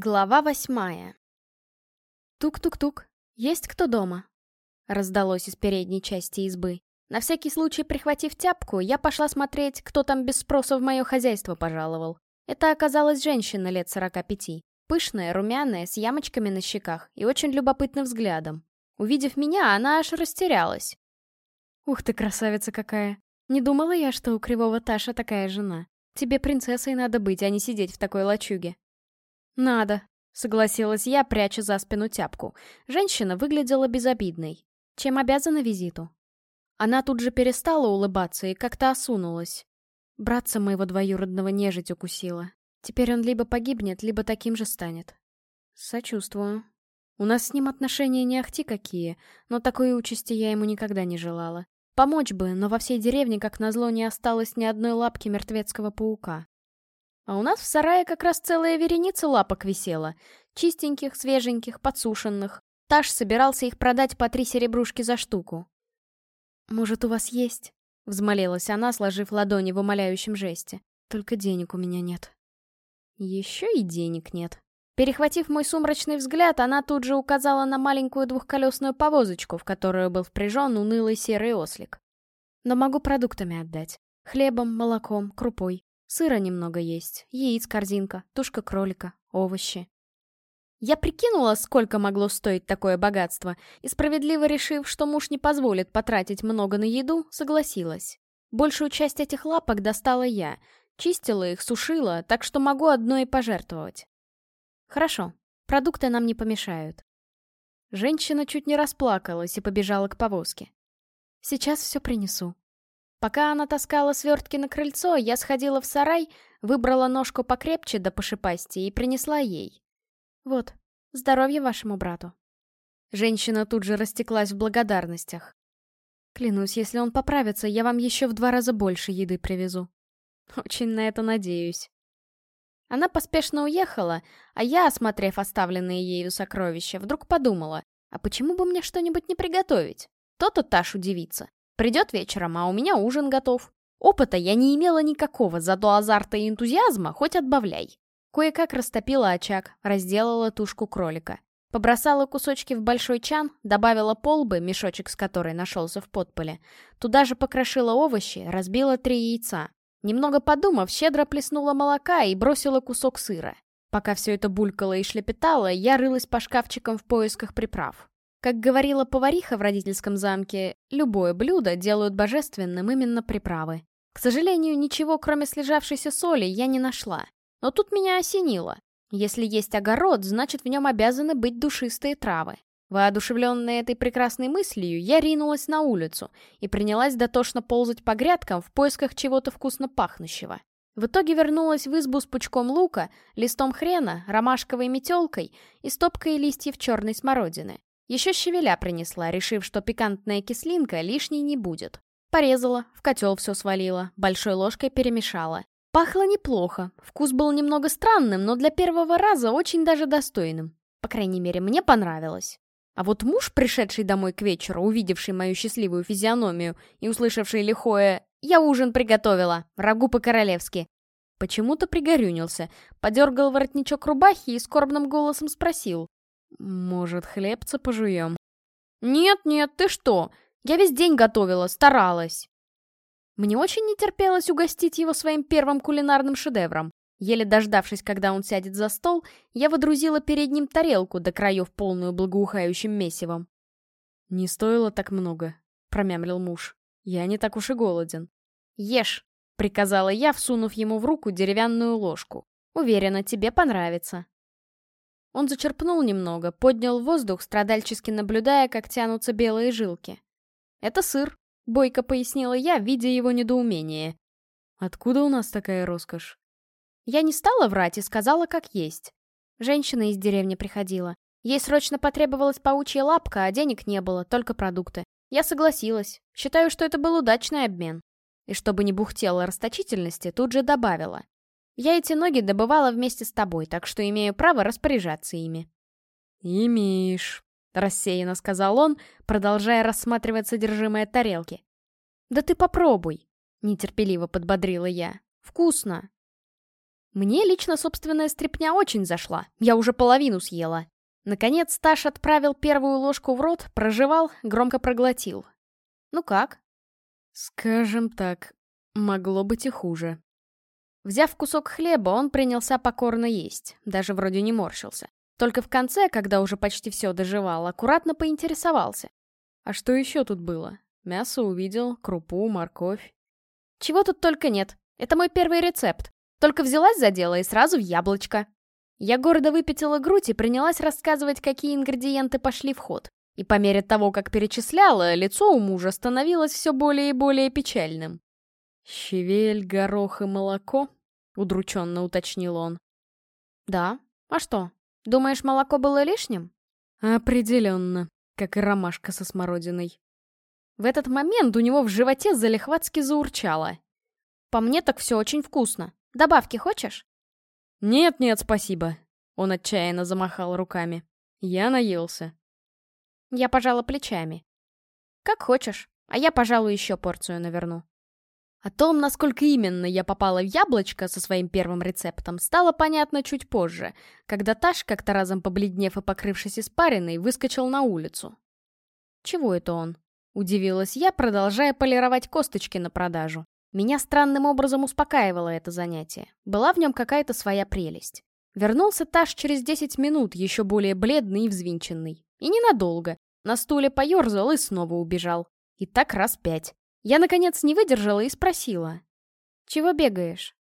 Глава восьмая. «Тук-тук-тук, есть кто дома?» Раздалось из передней части избы. На всякий случай, прихватив тяпку, я пошла смотреть, кто там без спроса в мое хозяйство пожаловал. Это оказалась женщина лет сорока пяти. Пышная, румяная, с ямочками на щеках и очень любопытным взглядом. Увидев меня, она аж растерялась. «Ух ты, красавица какая! Не думала я, что у кривого Таша такая жена. Тебе принцессой надо быть, а не сидеть в такой лачуге». «Надо», — согласилась я, пряча за спину тяпку. Женщина выглядела безобидной. Чем обязана визиту? Она тут же перестала улыбаться и как-то осунулась. Братца моего двоюродного нежить укусила. Теперь он либо погибнет, либо таким же станет. Сочувствую. У нас с ним отношения не ахти какие, но такой участи я ему никогда не желала. Помочь бы, но во всей деревне, как назло, не осталось ни одной лапки мертвецкого паука. А у нас в сарае как раз целая вереница лапок висела. Чистеньких, свеженьких, подсушенных. Таш собирался их продать по три серебрушки за штуку. «Может, у вас есть?» — взмолилась она, сложив ладони в умоляющем жесте. «Только денег у меня нет». «Еще и денег нет». Перехватив мой сумрачный взгляд, она тут же указала на маленькую двухколесную повозочку, в которую был впряжен унылый серый ослик. «Но могу продуктами отдать. Хлебом, молоком, крупой. Сыра немного есть, яиц корзинка, тушка кролика, овощи. Я прикинула, сколько могло стоить такое богатство, и справедливо решив, что муж не позволит потратить много на еду, согласилась. Большую часть этих лапок достала я, чистила их, сушила, так что могу одно и пожертвовать. Хорошо, продукты нам не помешают. Женщина чуть не расплакалась и побежала к повозке. Сейчас все принесу. Пока она таскала свертки на крыльцо, я сходила в сарай, выбрала ножку покрепче да пошипасти и принесла ей. Вот, здоровья вашему брату. Женщина тут же растеклась в благодарностях. Клянусь, если он поправится, я вам еще в два раза больше еды привезу. Очень на это надеюсь. Она поспешно уехала, а я, осмотрев оставленные ею сокровища, вдруг подумала, а почему бы мне что-нибудь не приготовить? То-то Таш удивится. Придет вечером, а у меня ужин готов. Опыта я не имела никакого, зато азарта и энтузиазма хоть отбавляй. Кое-как растопила очаг, разделала тушку кролика. Побросала кусочки в большой чан, добавила полбы, мешочек с которой нашелся в подполе. Туда же покрошила овощи, разбила три яйца. Немного подумав, щедро плеснула молока и бросила кусок сыра. Пока все это булькало и шлепетало, я рылась по шкафчикам в поисках приправ. Как говорила повариха в родительском замке, любое блюдо делают божественным именно приправы. К сожалению, ничего, кроме слежавшейся соли, я не нашла. Но тут меня осенило. Если есть огород, значит в нем обязаны быть душистые травы. Воодушевленная этой прекрасной мыслью, я ринулась на улицу и принялась дотошно ползать по грядкам в поисках чего-то вкусно пахнущего. В итоге вернулась в избу с пучком лука, листом хрена, ромашковой метелкой и стопкой листьев черной смородины. Еще щавеля принесла, решив, что пикантная кислинка лишней не будет. Порезала, в котел все свалила, большой ложкой перемешала. Пахло неплохо, вкус был немного странным, но для первого раза очень даже достойным. По крайней мере, мне понравилось. А вот муж, пришедший домой к вечеру, увидевший мою счастливую физиономию и услышавший лихое «Я ужин приготовила, рагу по-королевски», почему-то пригорюнился, подергал воротничок рубахи и скорбным голосом спросил может, хлебца пожуем? Нет-нет, ты что? Я весь день готовила, старалась. Мне очень не терпелось угостить его своим первым кулинарным шедевром. Еле дождавшись, когда он сядет за стол, я водрузила перед ним тарелку до краев полную благоухающим месивом. «Не стоило так много», — промямлил муж. «Я не так уж и голоден». «Ешь», — приказала я, всунув ему в руку деревянную ложку. «Уверена, тебе понравится». Он зачерпнул немного, поднял воздух, страдальчески наблюдая, как тянутся белые жилки. «Это сыр», — бойко пояснила я, видя его недоумение. «Откуда у нас такая роскошь?» Я не стала врать и сказала, как есть. Женщина из деревни приходила. Ей срочно потребовалась паучья лапка, а денег не было, только продукты. Я согласилась. Считаю, что это был удачный обмен. И чтобы не бухтела расточительности, тут же добавила. Я эти ноги добывала вместе с тобой, так что имею право распоряжаться ими». «Имеешь», — рассеянно сказал он, продолжая рассматривать содержимое тарелки. «Да ты попробуй», — нетерпеливо подбодрила я. «Вкусно». Мне лично собственная стряпня очень зашла, я уже половину съела. Наконец Таш отправил первую ложку в рот, прожевал, громко проглотил. «Ну как?» «Скажем так, могло быть и хуже». Взяв кусок хлеба, он принялся покорно есть, даже вроде не морщился. Только в конце, когда уже почти все доживал, аккуратно поинтересовался. «А что еще тут было? Мясо увидел, крупу, морковь». «Чего тут только нет. Это мой первый рецепт. Только взялась за дело и сразу в яблочко». Я гордо выпятила грудь и принялась рассказывать, какие ингредиенты пошли в ход. И по мере того, как перечисляла, лицо у мужа становилось все более и более печальным. «Щавель, горох и молоко?» — удрученно уточнил он. «Да. А что, думаешь, молоко было лишним?» «Определенно, как и ромашка со смородиной». В этот момент у него в животе залихватски заурчало. «По мне так все очень вкусно. Добавки хочешь?» «Нет-нет, спасибо», — он отчаянно замахал руками. «Я наелся». Я пожала плечами. «Как хочешь, а я, пожалуй, еще порцию наверну». О том, насколько именно я попала в яблочко со своим первым рецептом, стало понятно чуть позже, когда Таш, как-то разом побледнев и покрывшись испариной, выскочил на улицу. «Чего это он?» — удивилась я, продолжая полировать косточки на продажу. Меня странным образом успокаивало это занятие. Была в нем какая-то своя прелесть. Вернулся Таш через 10 минут, еще более бледный и взвинченный. И ненадолго. На стуле поерзал и снова убежал. И так раз пять. Я, наконец, не выдержала и спросила. «Чего бегаешь?»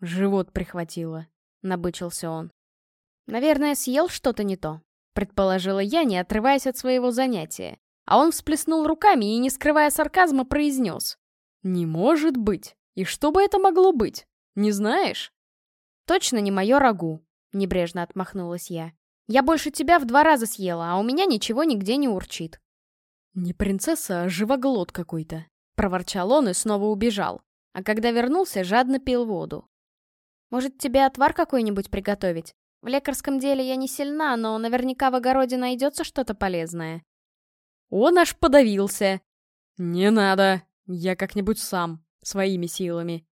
«Живот прихватило», — набычился он. «Наверное, съел что-то не то», — предположила я, не отрываясь от своего занятия. А он всплеснул руками и, не скрывая сарказма, произнес. «Не может быть! И что бы это могло быть? Не знаешь?» «Точно не мое рагу», — небрежно отмахнулась я. «Я больше тебя в два раза съела, а у меня ничего нигде не урчит». «Не принцесса, а живоглот какой-то», — проворчал он и снова убежал. А когда вернулся, жадно пил воду. «Может, тебе отвар какой-нибудь приготовить? В лекарском деле я не сильна, но наверняка в огороде найдется что-то полезное». Он аж подавился. «Не надо», я как-нибудь сам, своими силами.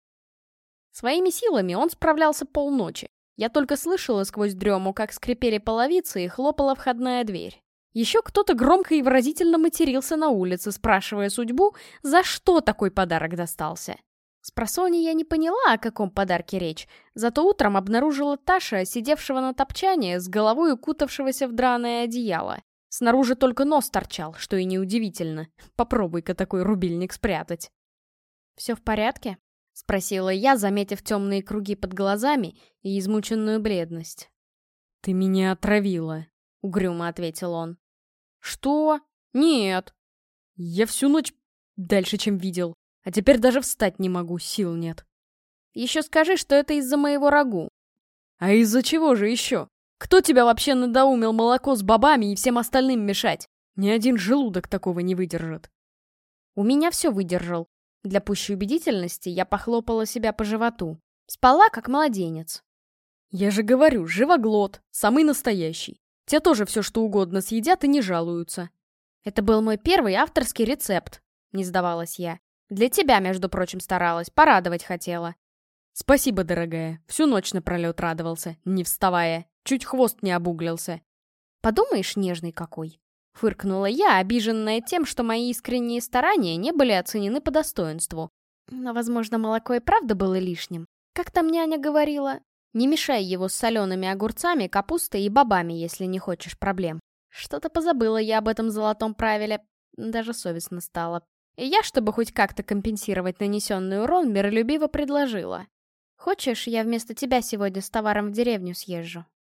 Своими силами он справлялся полночи. Я только слышала сквозь дрему, как скрипели половицы и хлопала входная дверь. Еще кто-то громко и выразительно матерился на улице, спрашивая судьбу, за что такой подарок достался. С просони я не поняла, о каком подарке речь, зато утром обнаружила Таша, сидевшего на топчане, с головой укутавшегося в драное одеяло. Снаружи только нос торчал, что и неудивительно. Попробуй-ка такой рубильник спрятать. «Все в порядке?» — спросила я, заметив темные круги под глазами и измученную бледность. «Ты меня отравила», — угрюмо ответил он. «Что? Нет. Я всю ночь дальше, чем видел. А теперь даже встать не могу, сил нет». «Еще скажи, что это из-за моего рагу». «А из-за чего же еще? Кто тебя вообще надоумил молоко с бобами и всем остальным мешать? Ни один желудок такого не выдержит. У меня все выдержал. Для пущей убедительности я похлопала себя по животу. Спала, как младенец. Я же говорю, живоглот, самый настоящий. Те тоже все что угодно съедят и не жалуются. Это был мой первый авторский рецепт, не сдавалась я. Для тебя, между прочим, старалась, порадовать хотела. Спасибо, дорогая. Всю ночь напролет радовался, не вставая. Чуть хвост не обуглился. Подумаешь, нежный какой. Фыркнула я, обиженная тем, что мои искренние старания не были оценены по достоинству. Но, возможно, молоко и правда было лишним. Как там няня говорила? Не мешай его с солеными огурцами, капустой и бобами, если не хочешь проблем. Что-то позабыла я об этом золотом правиле. Даже совестно стало. И я, чтобы хоть как-то компенсировать нанесенный урон, миролюбиво предложила. «Хочешь, я вместо тебя сегодня с товаром в деревню съезжу?